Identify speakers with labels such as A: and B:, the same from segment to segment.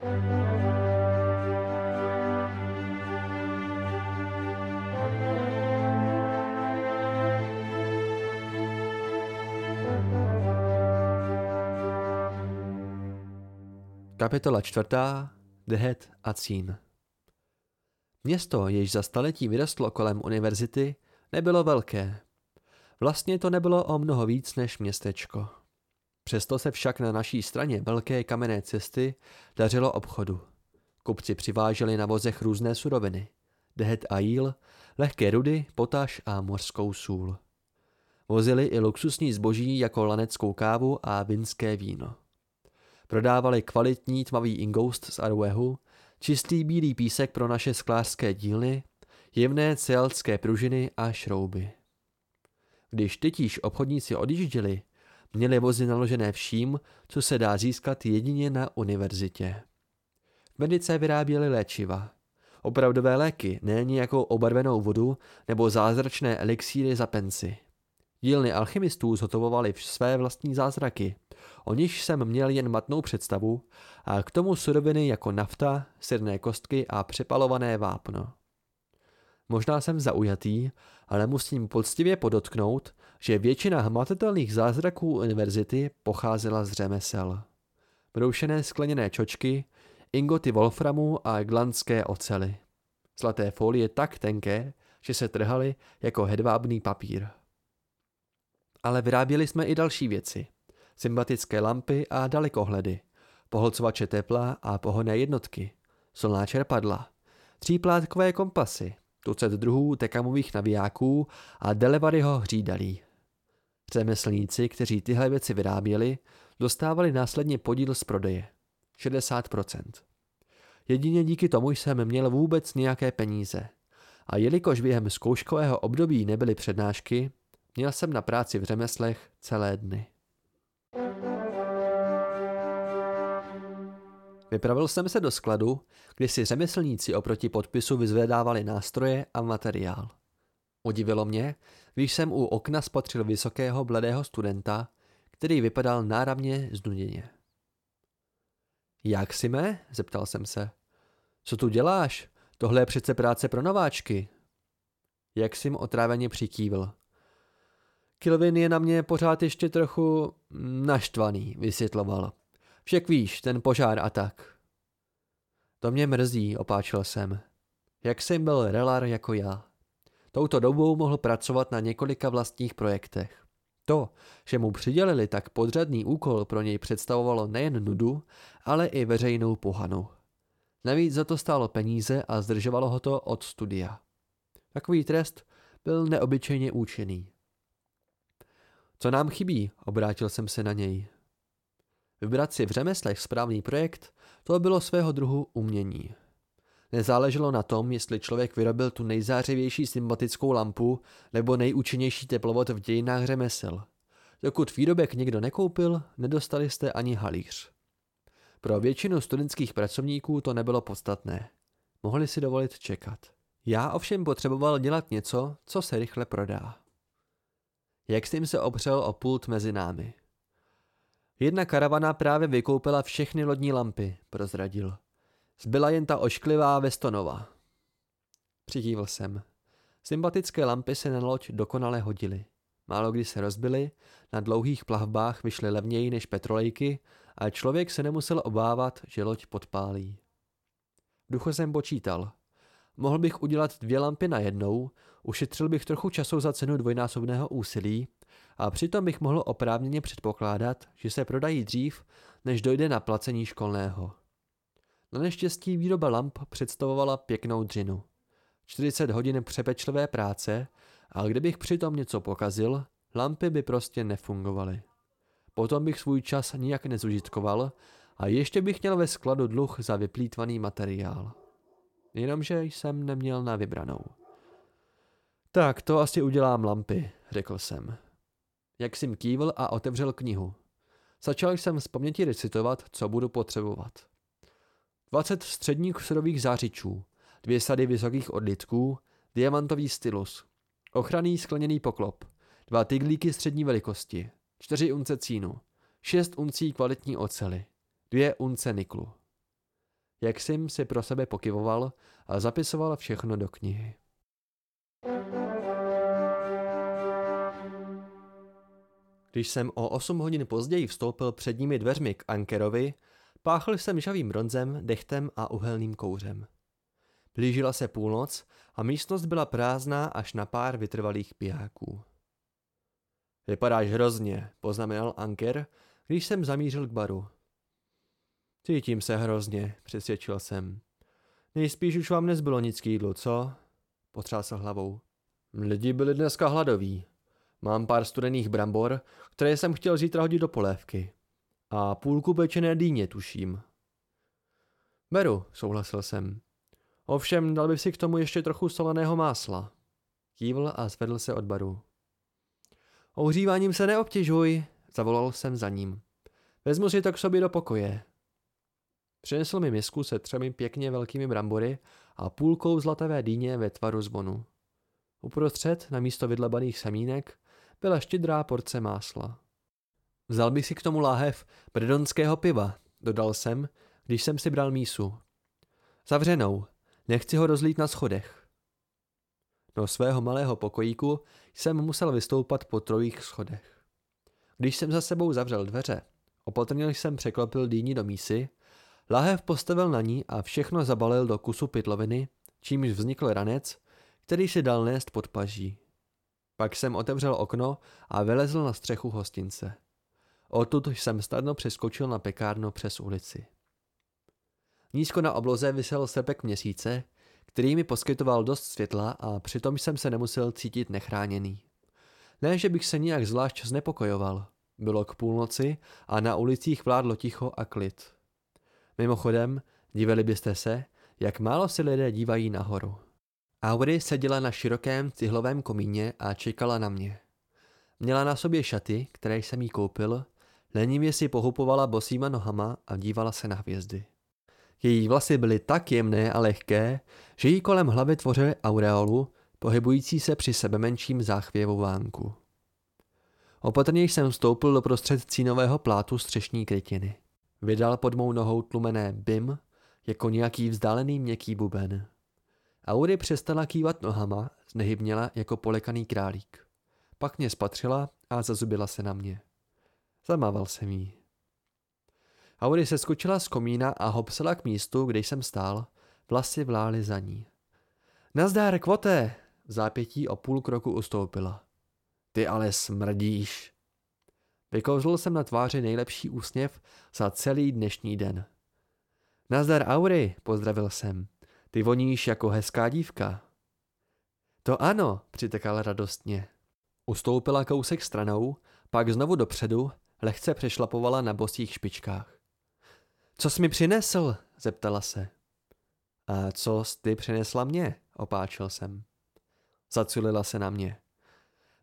A: Kapitola čtvrtá. Dehet a Cín. Město, jež za staletí vyrostlo kolem univerzity, nebylo velké. Vlastně to nebylo o mnoho víc než městečko. Přesto se však na naší straně velké kamenné cesty dařilo obchodu. Kupci přiváželi na vozech různé suroviny. Dehet a jíl, lehké rudy, potaž a mořskou sůl. Vozili i luxusní zboží jako laneckou kávu a vinské víno. Prodávali kvalitní tmavý ingoust z Aruehu, čistý bílý písek pro naše sklářské dílny, jemné celtské pružiny a šrouby. Když tytíž obchodníci odjížděli, měli vozy naložené vším, co se dá získat jedině na univerzitě. V medice vyráběli léčiva. Opravdové léky, ne nějakou obarvenou vodu nebo zázračné elixíry za penci. Dílny alchymistů zhotovovali své vlastní zázraky, o nich jsem měl jen matnou představu, a k tomu suroviny jako nafta, sirné kostky a přepalované vápno. Možná jsem zaujatý, ale musím poctivě podotknout, že většina hmatatelných zázraků univerzity pocházela z řemesel. Broušené skleněné čočky, ingoty wolframu a glandské ocely. Zlaté folie tak tenké, že se trhaly jako hedvábný papír. Ale vyráběli jsme i další věci. Sympatické lampy a dalekohledy, poholcovače tepla a pohonné jednotky, solná čerpadla, tříplátkové kompasy, tucet druhů tekamových navijáků a Delevaryho hřídalí. Řemeslníci, kteří tyhle věci vyráběli, dostávali následně podíl z prodeje. 60%. Jedině díky tomu jsem měl vůbec nějaké peníze. A jelikož během zkouškového období nebyly přednášky, měl jsem na práci v řemeslech celé dny. Vypravil jsem se do skladu, kde si řemeslníci oproti podpisu vyzvedávali nástroje a materiál. Udivilo mě, když jsem u okna spatřil vysokého bledého studenta, který vypadal náravně znuděně. Jak si mé? zeptal jsem se. Co tu děláš? Tohle je přece práce pro nováčky. Jak jim otráveně přikývil. Kilvin je na mě pořád ještě trochu naštvaný, vysvětloval. Však víš, ten požár a tak. To mě mrzí, opáčil jsem. Jak jsem byl relar jako já. Touto dobou mohl pracovat na několika vlastních projektech. To, že mu přidělili tak podřadný úkol pro něj představovalo nejen nudu, ale i veřejnou pohanu. Navíc za to stálo peníze a zdržovalo ho to od studia. Takový trest byl neobyčejně účinný. Co nám chybí? Obrátil jsem se na něj. Vybrat si v řemeslech správný projekt, to bylo svého druhu umění. Nezáleželo na tom, jestli člověk vyrobil tu nejzářivější sympatickou lampu nebo nejúčinnější teplovod v dějinách řemesel. Dokud výrobek někdo nekoupil, nedostali jste ani halíř. Pro většinu studentských pracovníků to nebylo podstatné. Mohli si dovolit čekat. Já ovšem potřeboval dělat něco, co se rychle prodá. Jak s tím se opřel o pult mezi námi. Jedna karavana právě vykoupila všechny lodní lampy, prozradil. Zbyla jen ta ošklivá Vestonova. Přikývl jsem. Sympatické lampy se na loď dokonale hodily. Málo kdy se rozbily, na dlouhých plavbách vyšly levněji než petrolejky a člověk se nemusel obávat, že loď podpálí. V duchu jsem počítal. Mohl bych udělat dvě lampy na jednou, ušetřil bych trochu času za cenu dvojnásobného úsilí a přitom bych mohl oprávněně předpokládat, že se prodají dřív, než dojde na placení školného. Na neštěstí výroba lamp představovala pěknou dřinu. 40 hodin přepečlivé práce a kdybych přitom něco pokazil, lampy by prostě nefungovaly. Potom bych svůj čas nijak nezužitkoval a ještě bych měl ve skladu dluh za vyplýtvaný materiál. Jenomže jsem neměl na vybranou. Tak to asi udělám lampy, řekl jsem. Jak jsem kývl a otevřel knihu. Začal jsem z paměti recitovat, co budu potřebovat. 20 středních surových zářičů, dvě sady vysokých odlitků, diamantový stylus, ochranný skleněný poklop, dva tyglíky střední velikosti, čtyři unce cínu, šest uncí kvalitní ocely, dvě unce niklu. Jak jsem si pro sebe pokyvoval a zapisoval všechno do knihy. Když jsem o 8 hodin později vstoupil předními dveřmi k Ankerovi, páchl jsem žavým bronzem, dechtem a uhelným kouřem. Blížila se půlnoc a místnost byla prázdná až na pár vytrvalých pijáků. Vypadáš hrozně, poznamenal Anker, když jsem zamířil k baru. Cítím se hrozně, přesvědčil jsem. Nejspíš už vám nezbylo nic k jídlu, co? Potřásl hlavou. Lidi byli dneska hladoví. Mám pár studených brambor, které jsem chtěl zítra hodit do polévky. A půlku pečené dýně, tuším. Beru, souhlasil jsem. Ovšem, dal bych si k tomu ještě trochu soleného másla. Kývl a zvedl se od baru. Ohříváním se neobtěžuj, zavolal jsem za ním. Vezmu si to k sobě do pokoje. Přinesl mi misku se třemi pěkně velkými brambory a půlkou zlatavé dýně ve tvaru zvonu. Uprostřed, na místo vydlebaných semínek, byla štědrá porce másla. Vzal bych si k tomu láhev bredonského piva, dodal jsem, když jsem si bral mísu. Zavřenou, nechci ho rozlít na schodech. Do svého malého pokojíku jsem musel vystoupat po trojích schodech. Když jsem za sebou zavřel dveře, opatrně jsem překlopil dýni do mísy, lahev postavil na ní a všechno zabalil do kusu pytloviny, čímž vznikl ranec, který si dal nést pod paží. Pak jsem otevřel okno a vylezl na střechu hostince. Odtud jsem snadno přeskočil na pekárnu přes ulici. Nízko na obloze vysel sepek měsíce, který mi poskytoval dost světla a přitom jsem se nemusel cítit nechráněný. Ne, že bych se nijak zvlášť znepokojoval. Bylo k půlnoci a na ulicích vládlo ticho a klid. Mimochodem, dívali byste se, jak málo si lidé dívají nahoru. Aury seděla na širokém cihlovém komíně a čekala na mě. Měla na sobě šaty, které jsem jí koupil, lenivě si pohupovala bosýma nohama a dívala se na hvězdy. Její vlasy byly tak jemné a lehké, že jí kolem hlavy tvořily aureolu, pohybující se při sebe menším záchvěvu vánku. Opatrně jsem vstoupil do prostřed cínového plátu střešní krytiny. Vydal pod mou nohou tlumené bim, jako nějaký vzdálený měkký buben. Auri přestala kývat nohama, znehybněla jako polekaný králík. Pak mě spatřila a zazubila se na mě. Zamával jsem jí. Auri se skočila z komína a hopsala k místu, kde jsem stál. Vlasy vlály za ní. Nazdár, kvote! Zápětí o půl kroku ustoupila. Ty ale smrdíš. Vykouzl jsem na tváři nejlepší úsměv za celý dnešní den. Nazdar, Auri, pozdravil jsem. Ty voníš jako hezká dívka. To ano, přitekal radostně. Ustoupila kousek stranou, pak znovu dopředu, lehce přešlapovala na bosých špičkách. Co jsi mi přinesl? zeptala se. A co jsi ty přinesla mě? opáčil jsem. Zaculila se na mě.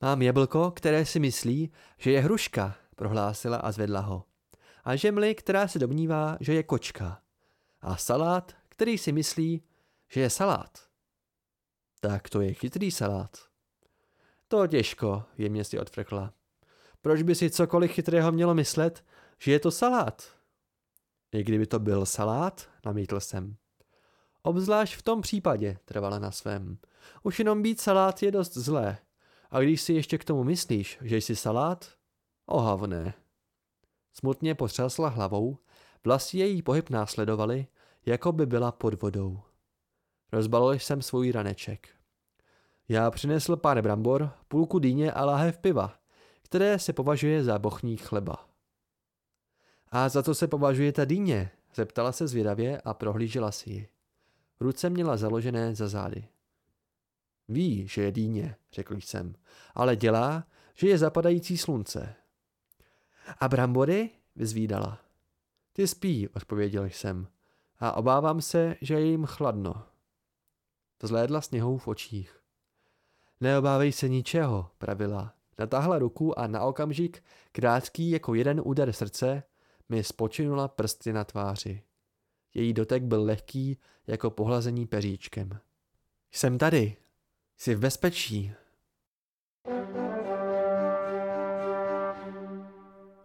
A: Mám jablko, které si myslí, že je hruška, prohlásila a zvedla ho. A žemli, která se domnívá, že je kočka. A salát, který si myslí, že je salát. Tak to je chytrý salát. To těžko, jemně si odfrkla. Proč by si cokoliv chytrého mělo myslet, že je to salát? I kdyby to byl salát, namítl jsem. Obzvlášť v tom případě, trvala na svém. Už jenom být salát je dost zlé. A když si ještě k tomu myslíš, že jsi salát? Ohavné. Smutně potřásla hlavou, vlasy její pohyb následovali, jako by byla pod vodou. Rozbalil jsem svůj raneček. Já přinesl pár brambor, půlku dýně a láhev piva, které se považuje za bochník chleba. A za co se považuje ta dýně? Zeptala se zvědavě a prohlížela si ji. Ruce měla založené za zády. Ví, že je dýně, řekl jsem, ale dělá, že je zapadající slunce. A brambory? vyzvídala. Ty spí, odpověděl jsem, a obávám se, že je jim chladno. Zhlédla sněhou v očích. Neobávej se ničeho, pravila. Natáhla ruku a na okamžik, krátký jako jeden úder srdce, mi spočinula prsty na tváři. Její dotek byl lehký jako pohlazení peříčkem. Jsem tady. Jsi v bezpečí.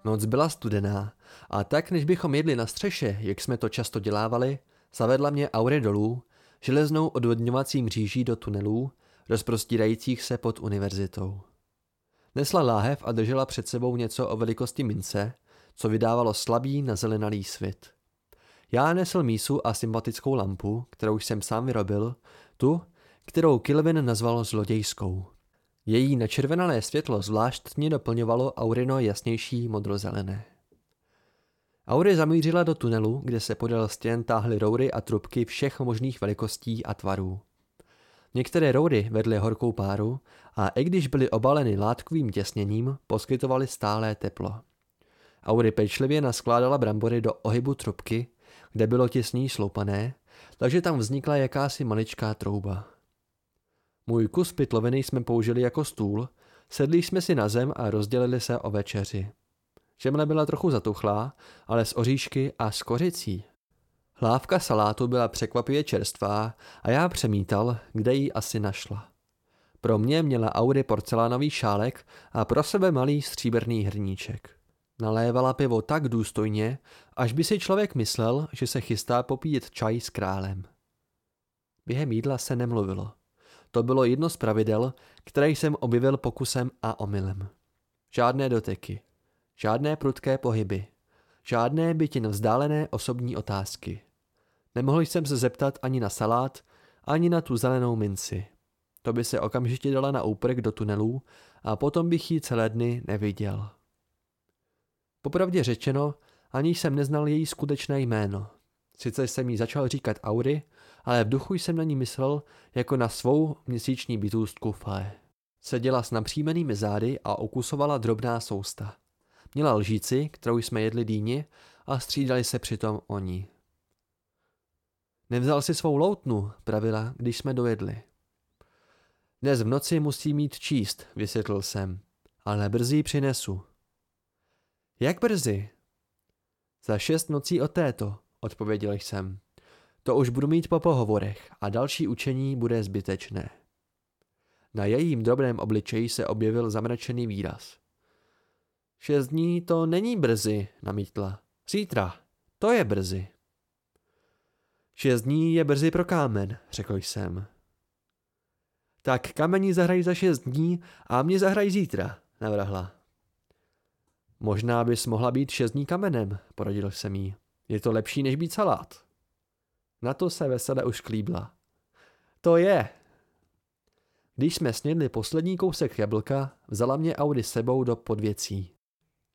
A: Noc byla studená a tak, než bychom jedli na střeše, jak jsme to často dělávali, Zavedla mě Aury dolů, železnou odvodňovací mříží do tunelů, rozprostírajících se pod univerzitou. Nesla láhev a držela před sebou něco o velikosti mince, co vydávalo slabý nazelenalý svit. Já nesl mísu a sympatickou lampu, kterou jsem sám vyrobil, tu, kterou Kilvin nazval zlodějskou. Její načervenalé světlo zvláštně doplňovalo Aurino jasnější modrozelené. Aury zamířila do tunelu, kde se podél stěn táhly roury a trubky všech možných velikostí a tvarů. Některé roury vedly horkou páru a i když byly obaleny látkovým těsněním, poskytovaly stálé teplo. Aury pečlivě naskládala brambory do ohybu trubky, kde bylo těsní sloupané, takže tam vznikla jakási maličká trouba. Můj kus pytloviny jsme použili jako stůl, sedli jsme si na zem a rozdělili se o večeři. Žemle byla trochu zatuchlá, ale s oříšky a s kořicí. Hlávka salátu byla překvapivě čerstvá a já přemítal, kde ji asi našla. Pro mě měla Audi porcelánový šálek a pro sebe malý stříbrný hrníček. Nalévala pivo tak důstojně, až by si člověk myslel, že se chystá popít čaj s králem. Během jídla se nemluvilo. To bylo jedno z pravidel, které jsem objevil pokusem a omylem. Žádné doteky, žádné prudké pohyby, žádné bytin vzdálené osobní otázky. Nemohl jsem se zeptat ani na salát, ani na tu zelenou minci. To by se okamžitě dala na úprk do tunelů a potom bych ji celé dny neviděl. Popravdě řečeno, ani jsem neznal její skutečné jméno. Sice jsem jí začal říkat Aury, ale v duchu jsem na ní myslel jako na svou měsíční bytůstku Fae. Seděla s napřímenými zády a okusovala drobná sousta. Měla lžíci, kterou jsme jedli dýni a střídali se přitom oni. Nevzal si svou loutnu, pravila, když jsme dojedli. Dnes v noci musí mít číst, vysvětlil jsem, ale brzy přinesu. Jak brzy? Za šest nocí od této, odpověděl jsem. To už budu mít po pohovorech a další učení bude zbytečné. Na jejím drobném obličeji se objevil zamračený výraz. Šest dní to není brzy, namítla. Zítra, to je brzy. Šest dní je brzy pro kámen, řekl jsem. Tak kamení zahrají za šest dní a mě zahrají zítra, navrhla. Možná bys mohla být šest dní kamenem, poradil jsem jí. Je to lepší, než být salát. Na to se vesele už klíbla. To je. Když jsme snědli poslední kousek jablka, vzala mě Audi sebou do podvěcí.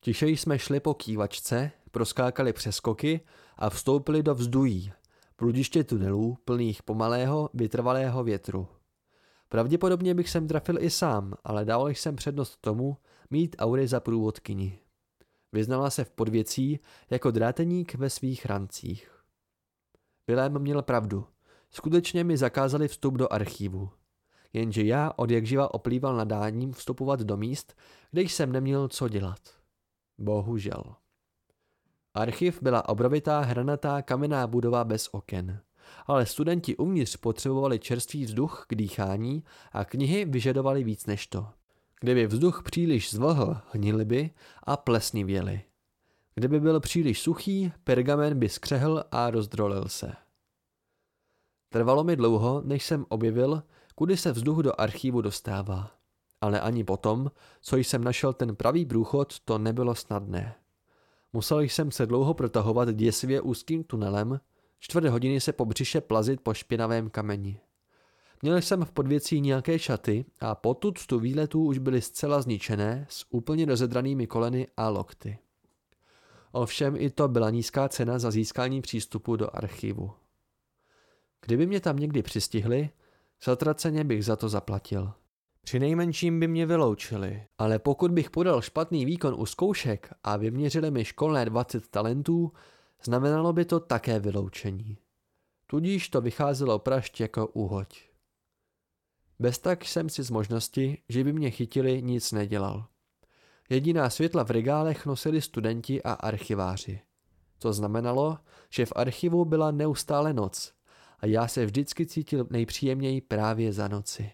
A: Tiše jsme šli po kývačce, proskákali přeskoky a vstoupili do vzdují, prudiště tunelů plných pomalého, vytrvalého větru. Pravděpodobně bych sem trafil i sám, ale dával jsem přednost tomu mít Audi za průvodkyni. Vyznala se v podvěcí jako dráteník ve svých rancích. Vilém měl pravdu. Skutečně mi zakázali vstup do archívu. Jenže já od jak živa oplýval nadáním vstupovat do míst, kde jsem neměl co dělat. Bohužel. Archiv byla obrovitá hranatá kamenná budova bez oken. Ale studenti uvnitř potřebovali čerstvý vzduch k dýchání a knihy vyžadovali víc než to. Kdyby vzduch příliš zvlhl, hnili by a plesnivěli. Kdyby byl příliš suchý, pergamen by skřehl a rozdrolil se. Trvalo mi dlouho, než jsem objevil, kudy se vzduch do archívu dostává. Ale ani potom, co jsem našel ten pravý průchod, to nebylo snadné. Musel jsem se dlouho protahovat děsivě úzkým tunelem, čtvrt hodiny se po břiše plazit po špinavém kameni. Měl jsem v podvěcí nějaké šaty a potud tu výletů už byly zcela zničené s úplně rozedranými koleny a lokty. Ovšem i to byla nízká cena za získání přístupu do archivu. Kdyby mě tam někdy přistihli, zatraceně bych za to zaplatil. Při nejmenším by mě vyloučili, ale pokud bych podal špatný výkon u zkoušek a vyměřili mi školné 20 talentů, znamenalo by to také vyloučení. Tudíž to vycházelo prašť jako úhoď. Bez tak jsem si z možnosti, že by mě chytili, nic nedělal. Jediná světla v regálech nosili studenti a archiváři. To znamenalo, že v archivu byla neustále noc a já se vždycky cítil nejpříjemněji právě za noci.